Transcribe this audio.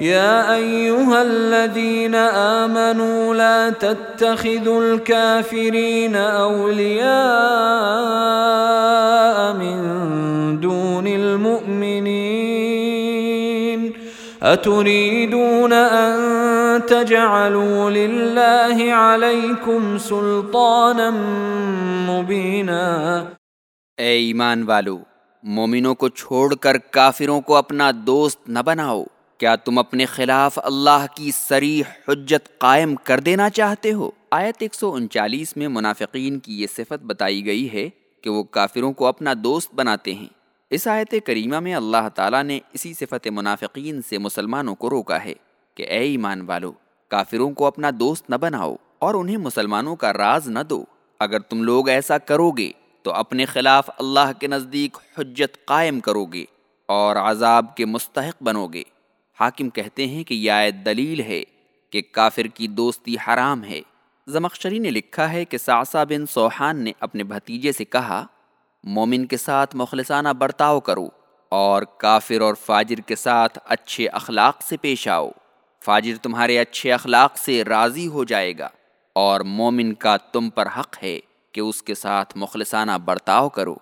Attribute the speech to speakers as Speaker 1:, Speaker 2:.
Speaker 1: يا أيها الذين آمنوا لا تتخذوا الكافرين أولياء من دون المؤمنين أتريدون أن تجعلوا لله عليكم سلطانا مبينا
Speaker 2: اے ایمان والو مومنوں کو چھوڑ کر کافروں کو اپنا دوست نہ بناؤ۔ کیا تم اپنے خلاف اللہ کی سریح حجت قائم کر دینا چاہتے ہو؟ آیت 139 میں منافقین کی یہ صفت بتائی گئی ہے کہ وہ کافروں کو اپنا دوست بناتے ہیں۔ اس آیت کریمہ میں اللہ تعالیٰ نے اسی صفت منافقین سے مسلمانوں کو روکا ہے کہ اے ایمان والو، کافروں کو اپنا دوست نہ بناؤ اور انہیں مسلمانوں کا راز نہ دو۔ اگر تم لوگ ایسا کرو گے تو اپنے خلاف اللہ کے نزدیک حجت قائم کرو گے اور عذاب کے مستحق بنو گے۔ حاکم کہتے ہیں کہ یہ آیت دلیل ہے کہ کافر کی دوستی حرام ہے۔ زمخشری نے لکھا ہے کہ ساسا بن سوحان نے اپنے بھتیجے سے کہا، مومن کے ساتھ مخلصانہ برتاؤ کرو اور کافر اور فاجر کے ساتھ اچھے اخلاق سے پیش آؤ۔ فاجر تمہارے اچھے اخلاق سے راضی ہو جائے گا اور مومن کا تم پر حق ہے کہ اس کے ساتھ مخلصانہ برتاؤ کرو۔